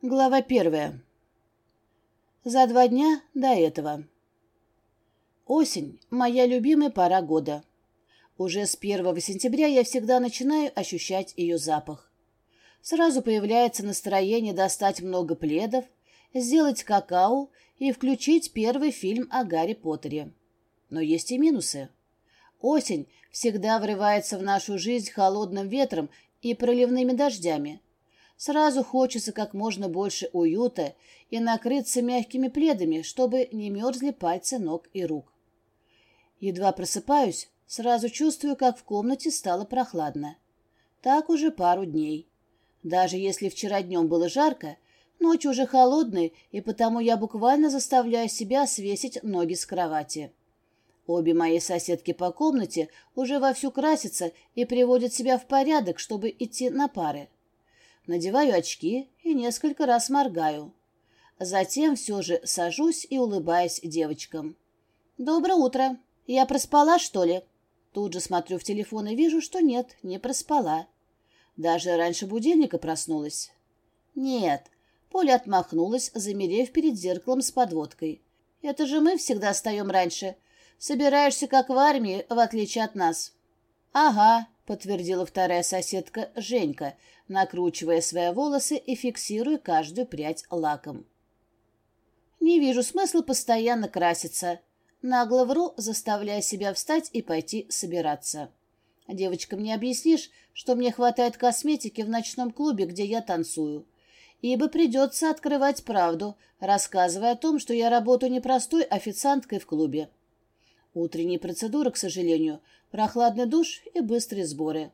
Глава первая. За два дня до этого. Осень – моя любимая пора года. Уже с 1 сентября я всегда начинаю ощущать ее запах. Сразу появляется настроение достать много пледов, сделать какао и включить первый фильм о Гарри Поттере. Но есть и минусы. Осень всегда врывается в нашу жизнь холодным ветром и проливными дождями – Сразу хочется как можно больше уюта и накрыться мягкими пледами, чтобы не мерзли пальцы ног и рук. Едва просыпаюсь, сразу чувствую, как в комнате стало прохладно. Так уже пару дней. Даже если вчера днем было жарко, ночь уже холодная, и потому я буквально заставляю себя свесить ноги с кровати. Обе мои соседки по комнате уже вовсю красятся и приводят себя в порядок, чтобы идти на пары надеваю очки и несколько раз моргаю. Затем все же сажусь и улыбаюсь девочкам. «Доброе утро. Я проспала, что ли?» Тут же смотрю в телефон и вижу, что нет, не проспала. Даже раньше будильника проснулась. «Нет». Поля отмахнулась, замерев перед зеркалом с подводкой. «Это же мы всегда встаем раньше. Собираешься, как в армии, в отличие от нас». «Ага», — подтвердила вторая соседка Женька, накручивая свои волосы и фиксируя каждую прядь лаком. «Не вижу смысла постоянно краситься». Нагло вру, заставляя себя встать и пойти собираться. Девочкам не объяснишь, что мне хватает косметики в ночном клубе, где я танцую. Ибо придется открывать правду, рассказывая о том, что я работаю не простой официанткой в клубе. Утренние процедуры, к сожалению, прохладный душ и быстрые сборы.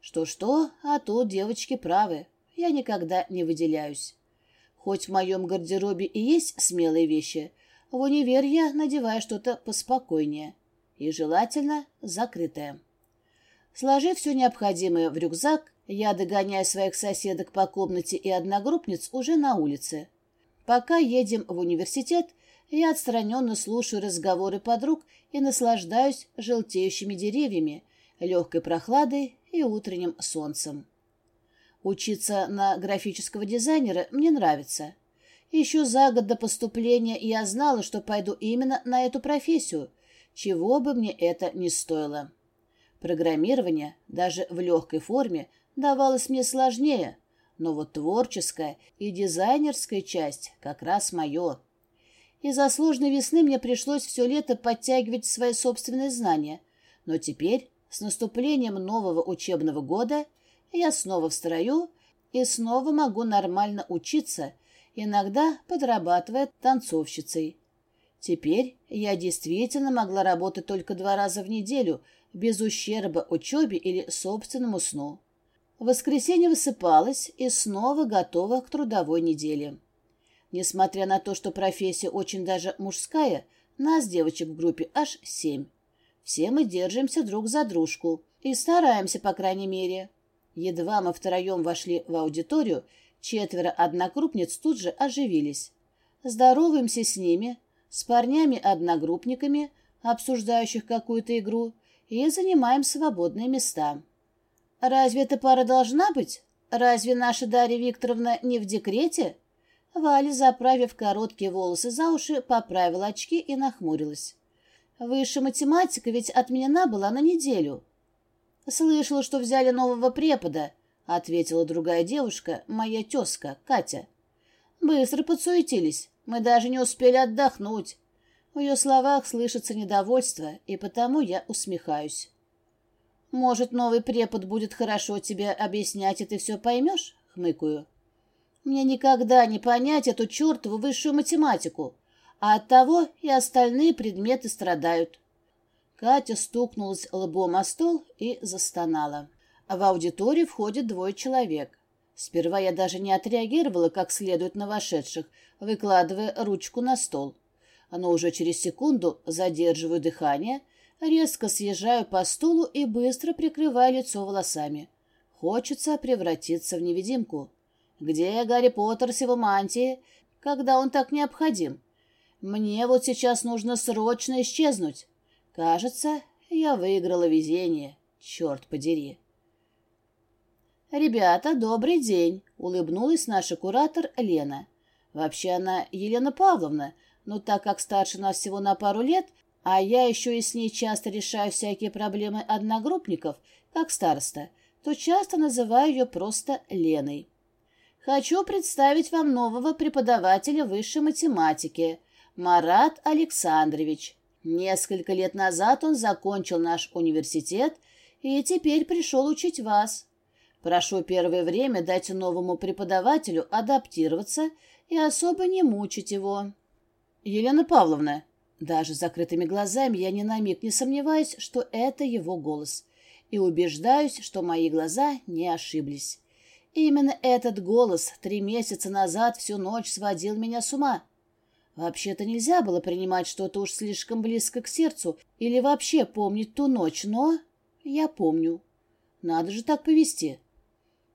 Что-что, а тут девочки правы. Я никогда не выделяюсь. Хоть в моем гардеробе и есть смелые вещи, в универ я надеваю что-то поспокойнее. И желательно закрытое. Сложив все необходимое в рюкзак, я догоняю своих соседок по комнате и одногруппниц уже на улице. Пока едем в университет, я отстраненно слушаю разговоры подруг и наслаждаюсь желтеющими деревьями, легкой прохладой и утренним солнцем. Учиться на графического дизайнера мне нравится. Еще за год до поступления я знала, что пойду именно на эту профессию, чего бы мне это ни стоило. Программирование, даже в легкой форме, давалось мне сложнее, но вот творческая и дизайнерская часть как раз мое. Из-за сложной весны мне пришлось все лето подтягивать свои собственные знания, но теперь с наступлением нового учебного года я снова в строю и снова могу нормально учиться, иногда подрабатывая танцовщицей. Теперь я действительно могла работать только два раза в неделю, без ущерба учебе или собственному сну. В воскресенье высыпалась и снова готова к трудовой неделе. Несмотря на то, что профессия очень даже мужская, нас, девочек в группе, аж семь. Все мы держимся друг за дружку и стараемся, по крайней мере. Едва мы втроем вошли в аудиторию, четверо однокрупниц тут же оживились. Здороваемся с ними, с парнями-одногруппниками, обсуждающих какую-то игру, и занимаем свободные места. «Разве эта пара должна быть? Разве наша Дарья Викторовна не в декрете?» Валя, заправив короткие волосы за уши, поправила очки и нахмурилась. Высшая математика ведь отменена была на неделю. Слышала, что взяли нового препода, ответила другая девушка, моя тезка, Катя. Быстро подсуетились, мы даже не успели отдохнуть. В ее словах слышится недовольство, и потому я усмехаюсь. «Может, новый препод будет хорошо тебе объяснять, и ты все поймешь?» — хмыкаю. «Мне никогда не понять эту чертову высшую математику а оттого и остальные предметы страдают. Катя стукнулась лбом о стол и застонала. В аудиторию входит двое человек. Сперва я даже не отреагировала как следует на вошедших, выкладывая ручку на стол. Но уже через секунду задерживаю дыхание, резко съезжаю по стулу и быстро прикрываю лицо волосами. Хочется превратиться в невидимку. Где Гарри Поттер с его мантией, когда он так необходим? Мне вот сейчас нужно срочно исчезнуть. Кажется, я выиграла везение. Черт подери. «Ребята, добрый день!» Улыбнулась наша куратор Лена. Вообще она Елена Павловна, но так как старше нас всего на пару лет, а я еще и с ней часто решаю всякие проблемы одногруппников, как староста, то часто называю ее просто Леной. Хочу представить вам нового преподавателя высшей математики, Марат Александрович. Несколько лет назад он закончил наш университет и теперь пришел учить вас. Прошу первое время дать новому преподавателю адаптироваться и особо не мучить его. Елена Павловна, даже закрытыми глазами я ни на миг не сомневаюсь, что это его голос, и убеждаюсь, что мои глаза не ошиблись. Именно этот голос три месяца назад всю ночь сводил меня с ума. Вообще-то нельзя было принимать что-то уж слишком близко к сердцу или вообще помнить ту ночь, но я помню. Надо же так повести.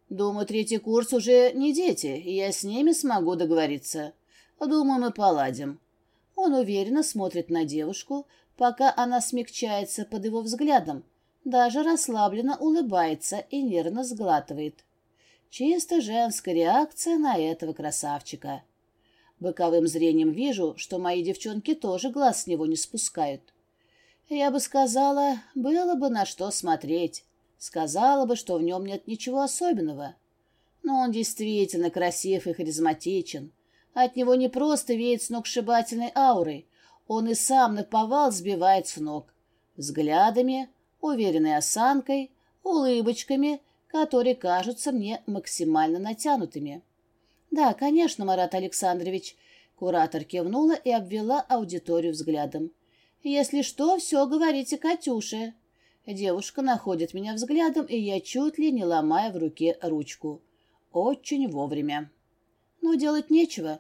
Думаю, третий курс уже не дети, и я с ними смогу договориться. Думаю, мы поладим. Он уверенно смотрит на девушку, пока она смягчается под его взглядом, даже расслабленно улыбается и нервно сглатывает. Чисто женская реакция на этого красавчика. Боковым зрением вижу, что мои девчонки тоже глаз с него не спускают. Я бы сказала, было бы на что смотреть. Сказала бы, что в нем нет ничего особенного. Но он действительно красив и харизматичен. От него не просто веет сногсшибательной аурой. Он и сам наповал сбивает с ног. Взглядами, уверенной осанкой, улыбочками которые кажутся мне максимально натянутыми. «Да, конечно, Марат Александрович», — куратор кивнула и обвела аудиторию взглядом. «Если что, все говорите Катюше». Девушка находит меня взглядом, и я чуть ли не ломая в руке ручку. Очень вовремя. Но делать нечего.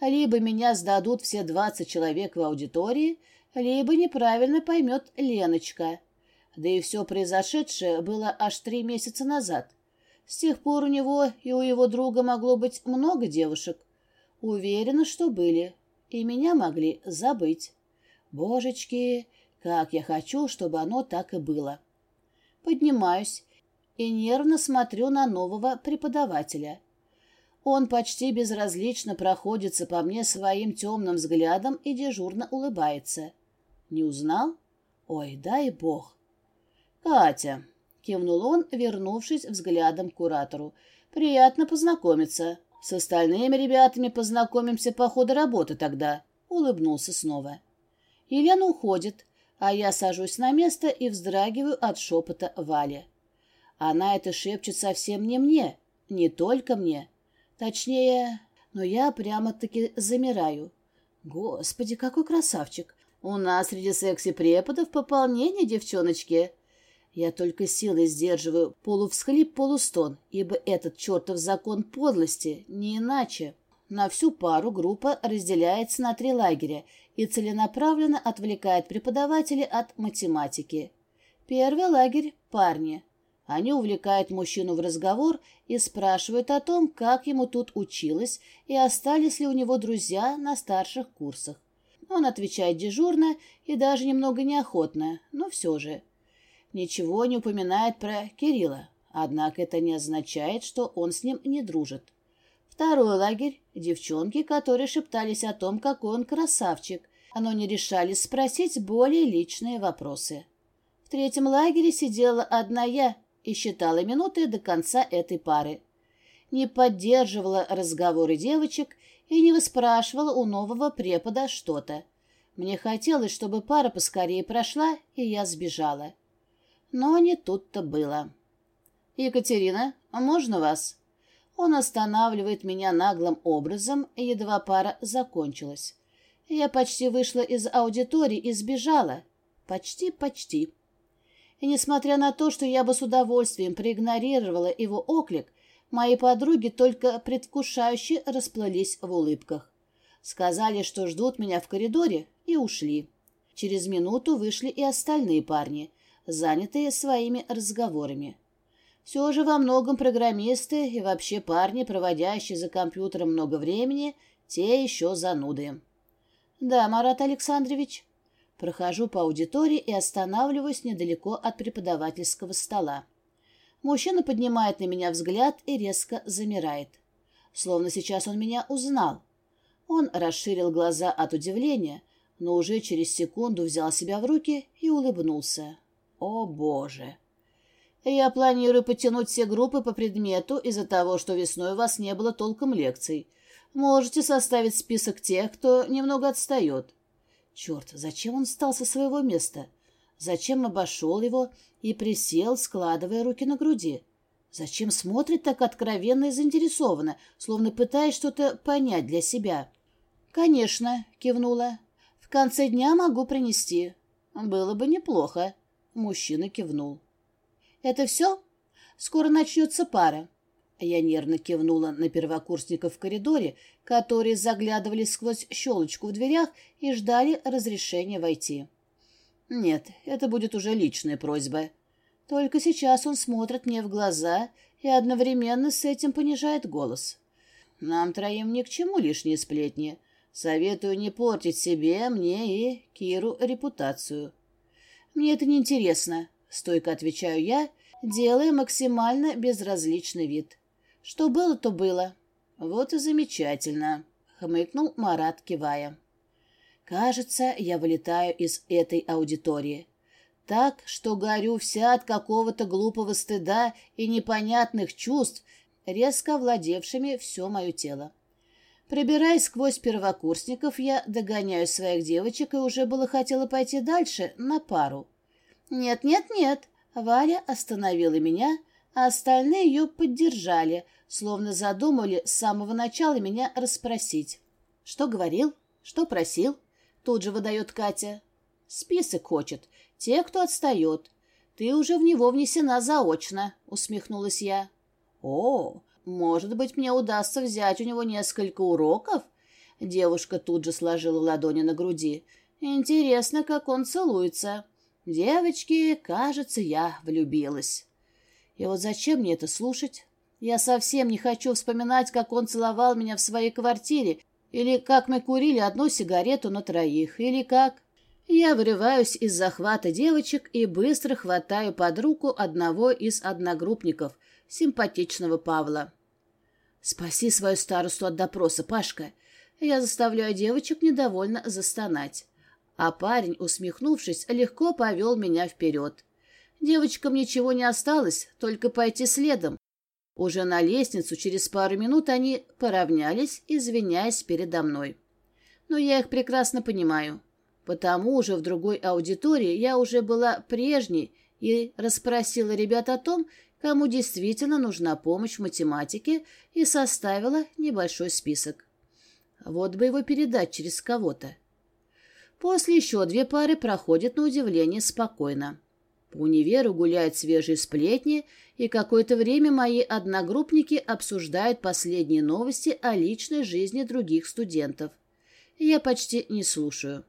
Либо меня сдадут все двадцать человек в аудитории, либо неправильно поймет Леночка — да и все произошедшее было аж три месяца назад. С тех пор у него и у его друга могло быть много девушек. Уверена, что были. И меня могли забыть. Божечки, как я хочу, чтобы оно так и было. Поднимаюсь и нервно смотрю на нового преподавателя. Он почти безразлично проходится по мне своим темным взглядом и дежурно улыбается. Не узнал? Ой, дай бог. «Катя», — кивнул он, вернувшись взглядом к куратору, — «приятно познакомиться. С остальными ребятами познакомимся по ходу работы тогда», — улыбнулся снова. Елена уходит, а я сажусь на место и вздрагиваю от шепота Вали. Она это шепчет совсем не мне, не только мне. Точнее, но я прямо-таки замираю. Господи, какой красавчик! У нас среди секси-преподов пополнение, девчоночки. Я только силой сдерживаю полувсхлип-полустон, ибо этот чертов закон подлости, не иначе. На всю пару группа разделяется на три лагеря и целенаправленно отвлекает преподавателей от математики. Первый лагерь – парни. Они увлекают мужчину в разговор и спрашивают о том, как ему тут училось и остались ли у него друзья на старших курсах. Он отвечает дежурно и даже немного неохотно, но все же – ничего не упоминает про Кирилла, однако это не означает, что он с ним не дружит. Второй лагерь — девчонки, которые шептались о том, какой он красавчик, но не решались спросить более личные вопросы. В третьем лагере сидела одна я и считала минуты до конца этой пары. Не поддерживала разговоры девочек и не выспрашивала у нового препода что-то. Мне хотелось, чтобы пара поскорее прошла, и я сбежала. Но не тут-то было. «Екатерина, а можно вас?» Он останавливает меня наглым образом, едва пара закончилась. Я почти вышла из аудитории и сбежала. Почти-почти. И несмотря на то, что я бы с удовольствием проигнорировала его оклик, мои подруги только предвкушающе расплылись в улыбках. Сказали, что ждут меня в коридоре, и ушли. Через минуту вышли и остальные парни, занятые своими разговорами. Все же во многом программисты и вообще парни, проводящие за компьютером много времени, те еще зануды. Да, Марат Александрович. Прохожу по аудитории и останавливаюсь недалеко от преподавательского стола. Мужчина поднимает на меня взгляд и резко замирает. словно сейчас он меня узнал. Он расширил глаза от удивления, но уже через секунду взял себя в руки и улыбнулся. «О, Боже!» «Я планирую потянуть все группы по предмету из-за того, что весной у вас не было толком лекций. Можете составить список тех, кто немного отстает». Черт, зачем он встал со своего места? Зачем обошел его и присел, складывая руки на груди? Зачем смотрит так откровенно и заинтересованно, словно пытаясь что-то понять для себя? «Конечно», — кивнула. «В конце дня могу принести». «Было бы неплохо», — мужчина кивнул. «Это все? Скоро начнется пара». Я нервно кивнула на первокурсников в коридоре, которые заглядывали сквозь щелочку в дверях и ждали разрешения войти. Нет, это будет уже личная просьба. Только сейчас он смотрит мне в глаза и одновременно с этим понижает голос. Нам троим ни к чему лишние сплетни. Советую не портить себе, мне и Киру репутацию. Мне это не интересно, стойко отвечаю я, делая максимально безразличный вид. Что было, то было. Вот и замечательно, хмыкнул Марат, кивая. Кажется, я вылетаю из этой аудитории. Так, что горю вся от какого-то глупого стыда и непонятных чувств, резко овладевшими все мое тело. Прибираясь сквозь первокурсников, я догоняю своих девочек и уже было хотела пойти дальше, на пару. «Нет, нет, нет!» Варя остановила меня, а остальные ее поддержали, словно задумали с самого начала меня расспросить. «Что говорил? Что просил?» Тут же выдает Катя. «Список хочет. Те, кто отстает. Ты уже в него внесена заочно», — усмехнулась я. «О, может быть, мне удастся взять у него несколько уроков?» Девушка тут же сложила ладони на груди. «Интересно, как он целуется. Девочки, кажется, я влюбилась». И вот зачем мне это слушать? Я совсем не хочу вспоминать, как он целовал меня в своей квартире, или как мы курили одну сигарету на троих, или как... Я вырываюсь из захвата девочек и быстро хватаю под руку одного из одногруппников, симпатичного Павла. «Спаси свою старосту от допроса, Пашка!» Я заставляю девочек недовольно застонать. А парень, усмехнувшись, легко повел меня вперед. Девочкам ничего не осталось, только пойти следом. Уже на лестницу через пару минут они поравнялись, извиняясь передо мной. Но я их прекрасно понимаю. Потому же в другой аудитории я уже была прежней и расспросила ребят о том, кому действительно нужна помощь в математике, и составила небольшой список. Вот бы его передать через кого-то. После еще две пары проходят на удивление спокойно. По универу гуляют свежие сплетни, и какое-то время мои одногруппники обсуждают последние новости о личной жизни других студентов. Я почти не слушаю.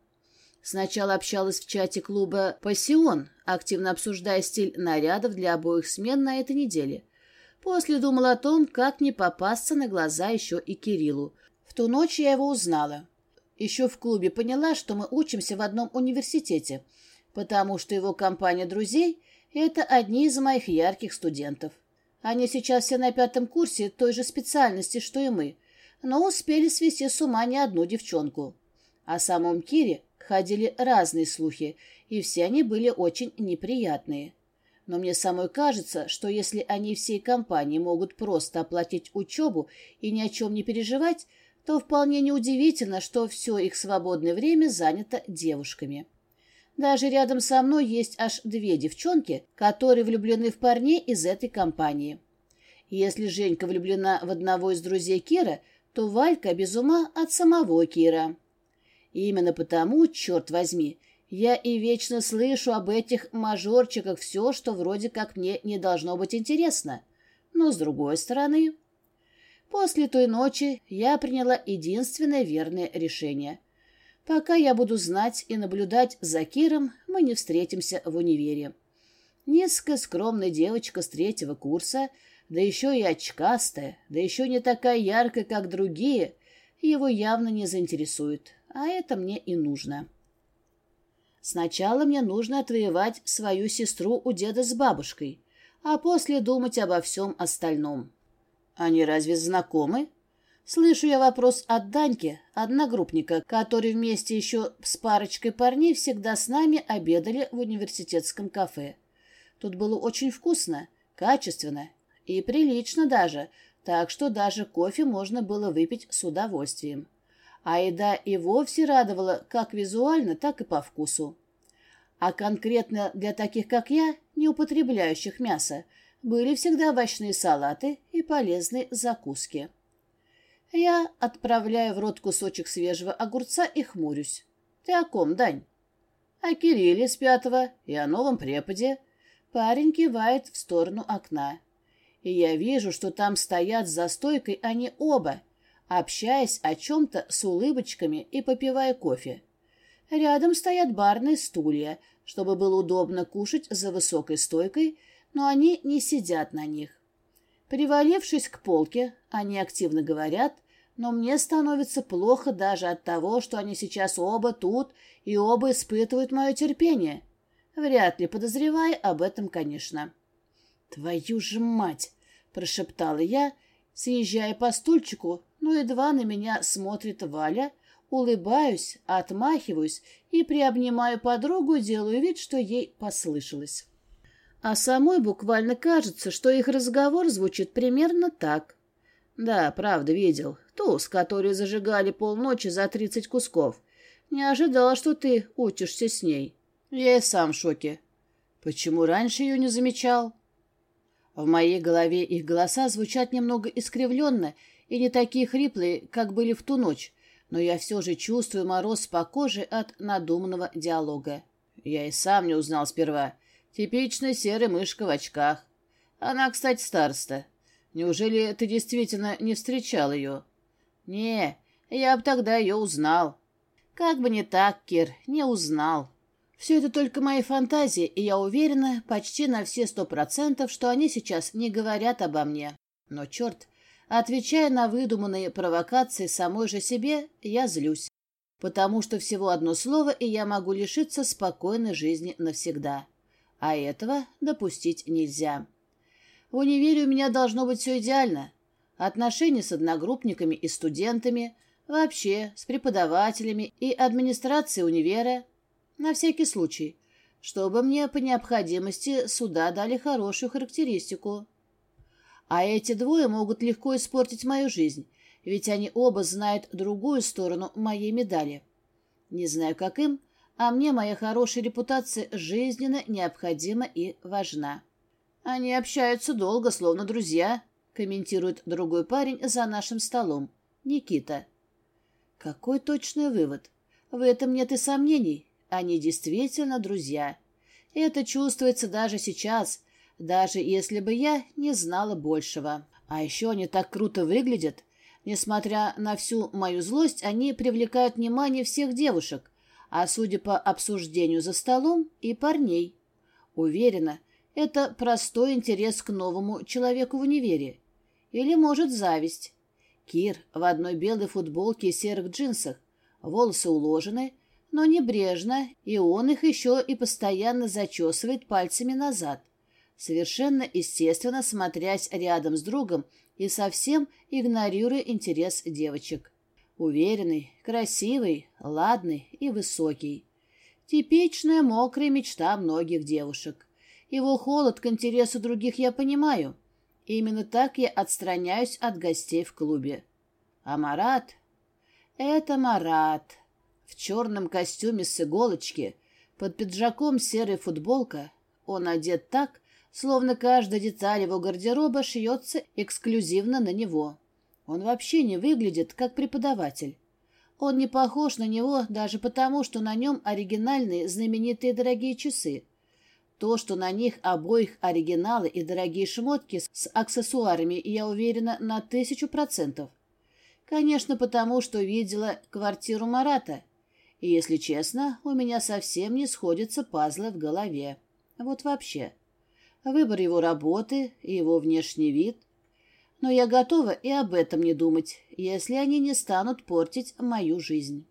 Сначала общалась в чате клуба «Пассион», активно обсуждая стиль нарядов для обоих смен на этой неделе. После думала о том, как не попасться на глаза еще и Кириллу. В ту ночь я его узнала. Еще в клубе поняла, что мы учимся в одном университете, потому что его компания друзей — это одни из моих ярких студентов. Они сейчас все на пятом курсе той же специальности, что и мы, но успели свести с ума не одну девчонку. О самом Кире ходили разные слухи, и все они были очень неприятные. Но мне самой кажется, что если они всей компанией могут просто оплатить учебу и ни о чем не переживать, то вполне неудивительно, что все их свободное время занято девушками. Даже рядом со мной есть аж две девчонки, которые влюблены в парней из этой компании. Если Женька влюблена в одного из друзей Кира, то Валька без ума от самого Кира. И именно потому, черт возьми, я и вечно слышу об этих мажорчиках все, что вроде как мне не должно быть интересно. Но, с другой стороны... После той ночи я приняла единственное верное решение. Пока я буду знать и наблюдать за Киром, мы не встретимся в универе. Низкая скромная девочка с третьего курса, да еще и очкастая, да еще не такая яркая, как другие, его явно не заинтересует а это мне и нужно. Сначала мне нужно отвоевать свою сестру у деда с бабушкой, а после думать обо всем остальном. Они разве знакомы? Слышу я вопрос от Даньки, одногруппника, который вместе еще с парочкой парней всегда с нами обедали в университетском кафе. Тут было очень вкусно, качественно и прилично даже, так что даже кофе можно было выпить с удовольствием. А еда и вовсе радовала как визуально, так и по вкусу. А конкретно для таких, как я, не употребляющих мясо, были всегда овощные салаты и полезные закуски. Я отправляю в рот кусочек свежего огурца и хмурюсь. Ты о ком, Дань? О Кирилле с пятого и о новом преподе. Парень кивает в сторону окна. И я вижу, что там стоят за стойкой они оба, общаясь о чем-то с улыбочками и попивая кофе. Рядом стоят барные стулья, чтобы было удобно кушать за высокой стойкой, но они не сидят на них. Привалившись к полке, они активно говорят, но мне становится плохо даже от того, что они сейчас оба тут и оба испытывают мое терпение. Вряд ли подозревая об этом, конечно. «Твою же мать!» — прошептала я, съезжая по стульчику, но едва на меня смотрит Валя, улыбаюсь, отмахиваюсь и приобнимаю подругу, делаю вид, что ей послышалось. А самой буквально кажется, что их разговор звучит примерно так. Да, правда, видел. Ту, с которой зажигали полночи за тридцать кусков. Не ожидала, что ты учишься с ней. Я и сам в шоке. Почему раньше ее не замечал? В моей голове их голоса звучат немного искривленно и не такие хриплые, как были в ту ночь, но я все же чувствую мороз по коже от надуманного диалога. Я и сам не узнал сперва. Типичная серая мышка в очках. Она, кстати, староста. Неужели ты действительно не встречал ее? Не, я бы тогда ее узнал. Как бы не так, Кир, не узнал. Все это только мои фантазии, и я уверена почти на все сто процентов, что они сейчас не говорят обо мне. Но, черт, отвечая на выдуманные провокации самой же себе, я злюсь. Потому что всего одно слово, и я могу лишиться спокойной жизни навсегда а этого допустить нельзя. В универе у меня должно быть все идеально. Отношения с одногруппниками и студентами, вообще с преподавателями и администрацией универа. На всякий случай, чтобы мне по необходимости суда дали хорошую характеристику. А эти двое могут легко испортить мою жизнь, ведь они оба знают другую сторону моей медали. Не знаю, как им, а мне моя хорошая репутация жизненно необходима и важна. Они общаются долго, словно друзья, комментирует другой парень за нашим столом, Никита. Какой точный вывод? В этом нет и сомнений. Они действительно друзья. Это чувствуется даже сейчас, даже если бы я не знала большего. А еще они так круто выглядят. Несмотря на всю мою злость, они привлекают внимание всех девушек а судя по обсуждению за столом, и парней. Уверена, это простой интерес к новому человеку в универе. Или, может, зависть. Кир в одной белой футболке и серых джинсах, волосы уложены, но небрежно, и он их еще и постоянно зачесывает пальцами назад, совершенно естественно смотрясь рядом с другом и совсем игнорируя интерес девочек. Уверенный, красивый, ладный и высокий. Типичная мокрая мечта многих девушек. Его холод к интересу других я понимаю. Именно так я отстраняюсь от гостей в клубе. А Марат? Это Марат. В черном костюме с иголочки, под пиджаком серая футболка. Он одет так, словно каждая деталь его гардероба шьется эксклюзивно на него. Он вообще не выглядит как преподаватель. Он не похож на него даже потому, что на нем оригинальные знаменитые дорогие часы. То, что на них обоих оригиналы и дорогие шмотки с аксессуарами, я уверена на тысячу процентов. Конечно, потому что видела квартиру Марата. И, если честно, у меня совсем не сходятся пазлы в голове. Вот вообще. Выбор его работы и его внешний вид – но я готова и об этом не думать, если они не станут портить мою жизнь.